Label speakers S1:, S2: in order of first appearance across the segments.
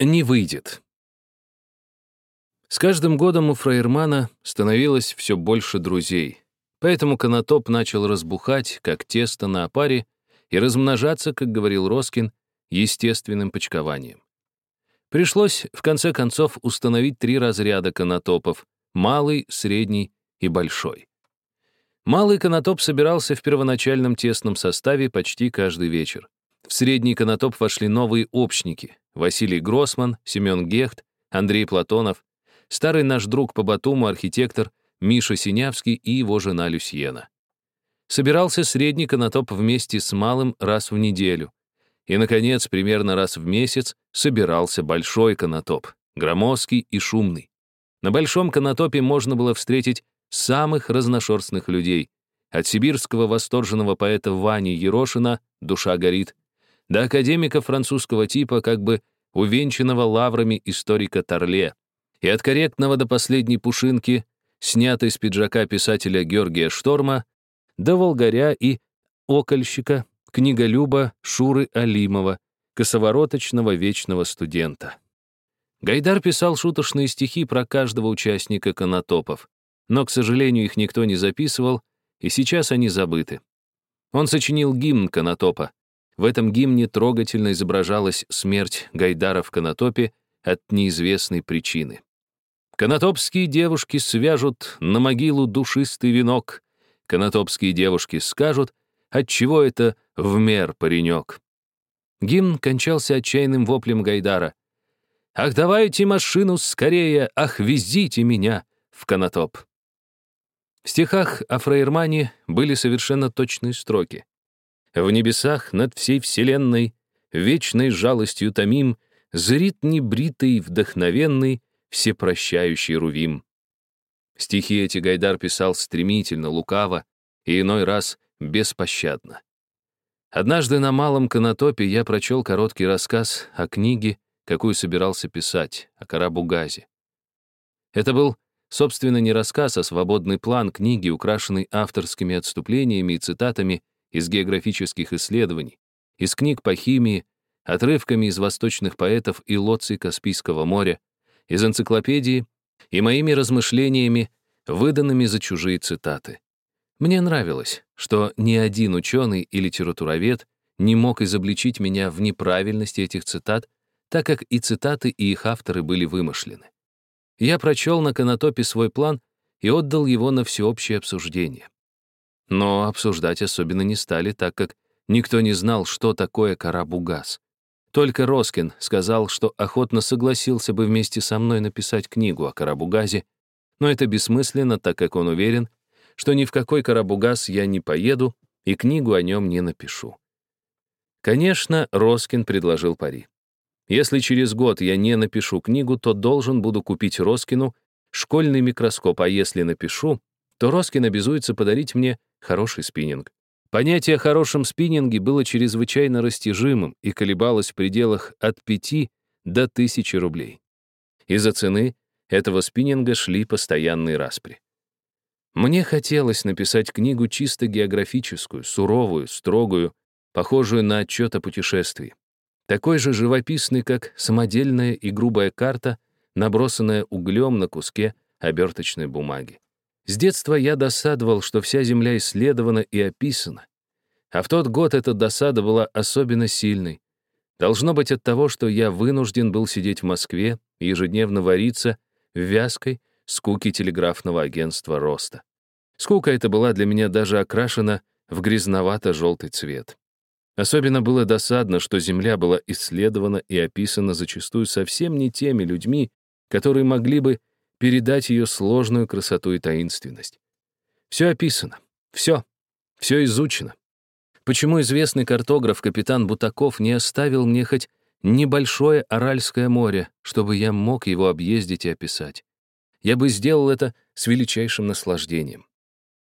S1: Не выйдет. С каждым годом у Фраермана становилось все больше друзей, поэтому Конотоп начал разбухать, как тесто на опаре, и размножаться, как говорил Роскин, естественным почкованием. Пришлось, в конце концов, установить три разряда конотопов — малый, средний и большой. Малый конотоп собирался в первоначальном тесном составе почти каждый вечер. В средний конотоп вошли новые общники — Василий Гроссман, Семен Гехт, Андрей Платонов, старый наш друг по Батуму, архитектор Миша Синявский и его жена Люсьена. Собирался средний конотоп вместе с малым раз в неделю. И, наконец, примерно раз в месяц собирался большой конотоп, громоздкий и шумный. На большом конотопе можно было встретить самых разношерстных людей, от сибирского восторженного поэта Вани Ерошина «Душа горит», до академика французского типа, как бы увенчанного лаврами историка Торле, и от корректного до последней пушинки, снятой с пиджака писателя Георгия Шторма, до волгаря и окольщика, книголюба Шуры Алимова, косовороточного вечного студента. Гайдар писал шуточные стихи про каждого участника конотопов, но, к сожалению, их никто не записывал, и сейчас они забыты. Он сочинил гимн конотопа, в этом гимне трогательно изображалась смерть Гайдара в Конотопе от неизвестной причины. Конотопские девушки свяжут на могилу душистый венок. Конотопские девушки скажут, отчего это в мер паренек. Гимн кончался отчаянным воплем Гайдара. «Ах, давайте машину скорее! Ах, везите меня в Конотоп!» В стихах о Фраермане были совершенно точные строки. В небесах над всей вселенной, вечной жалостью томим, Зрит небритый, вдохновенный, всепрощающий Рувим. Стихи эти Гайдар писал стремительно, лукаво и иной раз беспощадно. Однажды на Малом Конотопе я прочел короткий рассказ о книге, какую собирался писать, о Карабугазе. Это был, собственно, не рассказ, а свободный план книги, украшенный авторскими отступлениями и цитатами из географических исследований, из книг по химии, отрывками из восточных поэтов и лоций Каспийского моря, из энциклопедии и моими размышлениями, выданными за чужие цитаты. Мне нравилось, что ни один ученый и литературовед не мог изобличить меня в неправильности этих цитат, так как и цитаты, и их авторы были вымышлены. Я прочел на Конотопе свой план и отдал его на всеобщее обсуждение. Но обсуждать особенно не стали, так как никто не знал, что такое Карабугаз. Только Роскин сказал, что охотно согласился бы вместе со мной написать книгу о Карабугазе, но это бессмысленно, так как он уверен, что ни в какой Карабугаз я не поеду и книгу о нем не напишу. Конечно, Роскин предложил пари. Если через год я не напишу книгу, то должен буду купить Роскину школьный микроскоп, а если напишу, то Роскин обязуется подарить мне хороший спиннинг. Понятие о хорошем спиннинге было чрезвычайно растяжимым и колебалось в пределах от 5 до 1000 рублей. Из-за цены этого спиннинга шли постоянные распри. Мне хотелось написать книгу чисто географическую, суровую, строгую, похожую на отчет о путешествии. Такой же живописный, как самодельная и грубая карта, набросанная углем на куске оберточной бумаги. С детства я досадовал, что вся Земля исследована и описана. А в тот год эта досада была особенно сильной. Должно быть от того, что я вынужден был сидеть в Москве и ежедневно вариться в вязкой скуке телеграфного агентства «Роста». Скука эта была для меня даже окрашена в грязновато-желтый цвет. Особенно было досадно, что Земля была исследована и описана зачастую совсем не теми людьми, которые могли бы передать ее сложную красоту и таинственность. Все описано, все, все изучено. Почему известный картограф капитан Бутаков не оставил мне хоть небольшое Аральское море, чтобы я мог его объездить и описать? Я бы сделал это с величайшим наслаждением.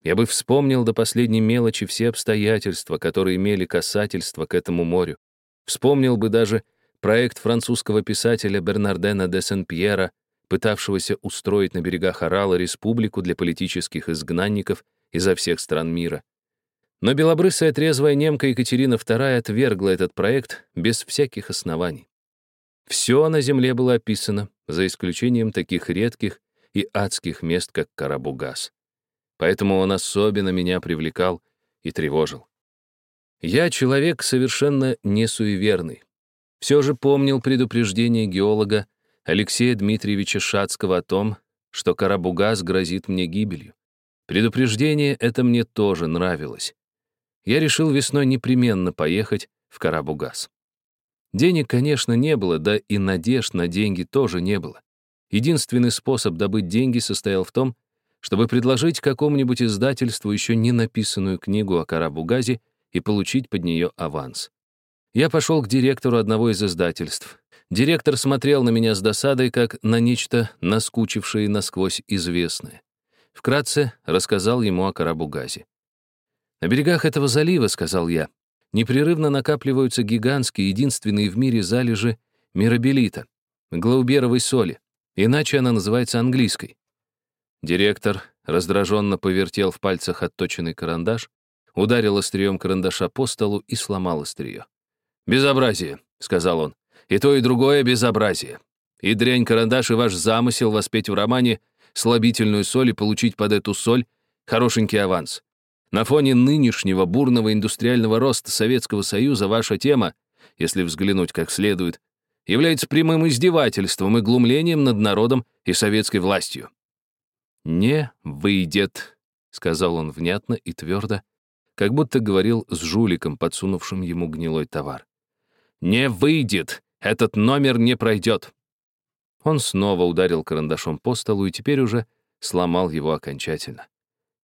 S1: Я бы вспомнил до последней мелочи все обстоятельства, которые имели касательство к этому морю. Вспомнил бы даже проект французского писателя Бернардена де Сен-Пьера пытавшегося устроить на берегах Орала республику для политических изгнанников изо всех стран мира. Но белобрысая трезвая немка Екатерина II отвергла этот проект без всяких оснований. Все на земле было описано, за исключением таких редких и адских мест, как Карабугас. Поэтому он особенно меня привлекал и тревожил. Я человек совершенно не суеверный. Все же помнил предупреждение геолога Алексея Дмитриевича Шацкого о том, что Карабугас грозит мне гибелью. Предупреждение это мне тоже нравилось. Я решил весной непременно поехать в Карабугас. Денег, конечно, не было, да и надежд на деньги тоже не было. Единственный способ добыть деньги состоял в том, чтобы предложить какому-нибудь издательству еще не написанную книгу о Карабугазе и получить под нее аванс. Я пошел к директору одного из издательств. Директор смотрел на меня с досадой, как на нечто наскучившее насквозь известное. Вкратце рассказал ему о Карабугазе. «На берегах этого залива, — сказал я, — непрерывно накапливаются гигантские, единственные в мире залежи мирабелита, глауберовой соли, иначе она называется английской. Директор раздраженно повертел в пальцах отточенный карандаш, ударил острием карандаша по столу и сломал острие. «Безобразие», — сказал он. «И то, и другое безобразие. И дрянь карандаш, и ваш замысел воспеть в романе слабительную соль и получить под эту соль хорошенький аванс. На фоне нынешнего бурного индустриального роста Советского Союза ваша тема, если взглянуть как следует, является прямым издевательством и глумлением над народом и советской властью. «Не выйдет», — сказал он внятно и твердо, как будто говорил с жуликом, подсунувшим ему гнилой товар. «Не выйдет! Этот номер не пройдет!» Он снова ударил карандашом по столу и теперь уже сломал его окончательно.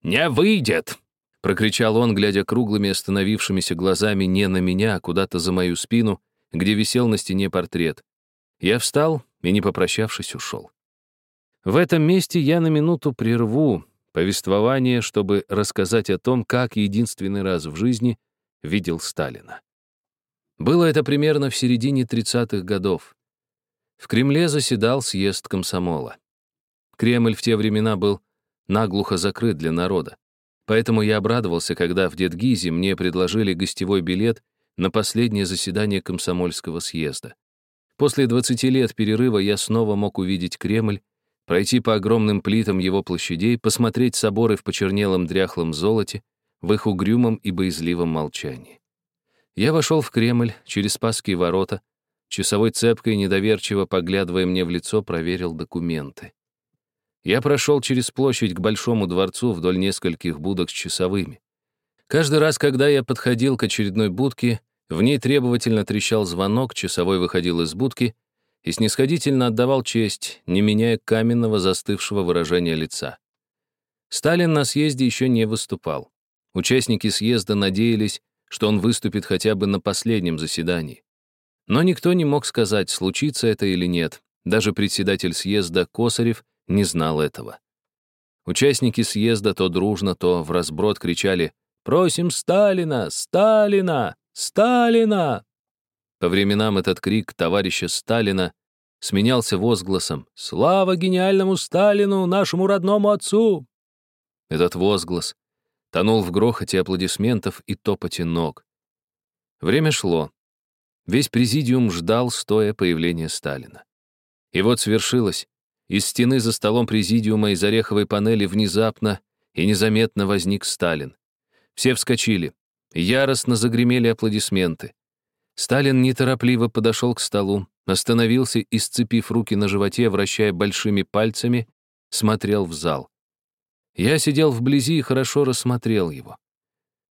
S1: «Не выйдет!» — прокричал он, глядя круглыми остановившимися глазами не на меня, а куда-то за мою спину, где висел на стене портрет. Я встал и, не попрощавшись, ушел. В этом месте я на минуту прерву повествование, чтобы рассказать о том, как единственный раз в жизни видел Сталина. Было это примерно в середине 30-х годов. В Кремле заседал съезд комсомола. Кремль в те времена был наглухо закрыт для народа. Поэтому я обрадовался, когда в Дедгизе мне предложили гостевой билет на последнее заседание комсомольского съезда. После 20 лет перерыва я снова мог увидеть Кремль пройти по огромным плитам его площадей, посмотреть соборы в почернелом дряхлом золоте, в их угрюмом и боязливом молчании. Я вошел в Кремль через Спасские ворота, часовой цепкой, недоверчиво поглядывая мне в лицо, проверил документы. Я прошел через площадь к Большому дворцу вдоль нескольких будок с часовыми. Каждый раз, когда я подходил к очередной будке, в ней требовательно трещал звонок, часовой выходил из будки — и снисходительно отдавал честь, не меняя каменного застывшего выражения лица. Сталин на съезде еще не выступал. Участники съезда надеялись, что он выступит хотя бы на последнем заседании. Но никто не мог сказать, случится это или нет. Даже председатель съезда Косарев не знал этого. Участники съезда то дружно, то в разброд кричали «Просим Сталина! Сталина! Сталина!» По временам этот крик товарища Сталина сменялся возгласом «Слава гениальному Сталину, нашему родному отцу!» Этот возглас тонул в грохоте аплодисментов и топоте ног. Время шло. Весь президиум ждал, стоя появления Сталина. И вот свершилось. Из стены за столом президиума из ореховой панели внезапно и незаметно возник Сталин. Все вскочили. Яростно загремели аплодисменты. Сталин неторопливо подошел к столу, остановился и, сцепив руки на животе, вращая большими пальцами, смотрел в зал. Я сидел вблизи и хорошо рассмотрел его.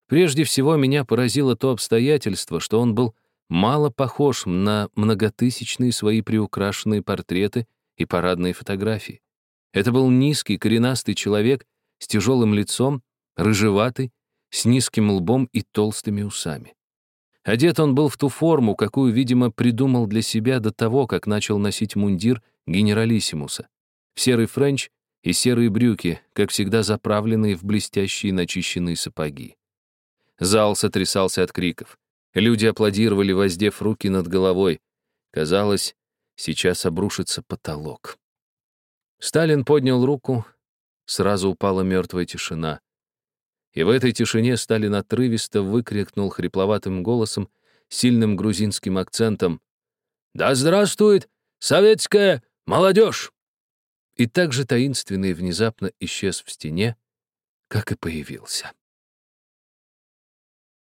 S1: Прежде всего меня поразило то обстоятельство, что он был мало похож на многотысячные свои приукрашенные портреты и парадные фотографии. Это был низкий, коренастый человек с тяжелым лицом, рыжеватый, с низким лбом и толстыми усами. Одет он был в ту форму, какую, видимо, придумал для себя до того, как начал носить мундир генералиссимуса. В серый френч и серые брюки, как всегда заправленные в блестящие начищенные сапоги. Зал сотрясался от криков. Люди аплодировали, воздев руки над головой. Казалось, сейчас обрушится потолок. Сталин поднял руку, сразу упала мертвая тишина. И в этой тишине Сталин отрывисто выкрикнул хрипловатым голосом, сильным грузинским акцентом «Да здравствует советская молодежь!» И так же таинственно и внезапно исчез в стене, как и появился.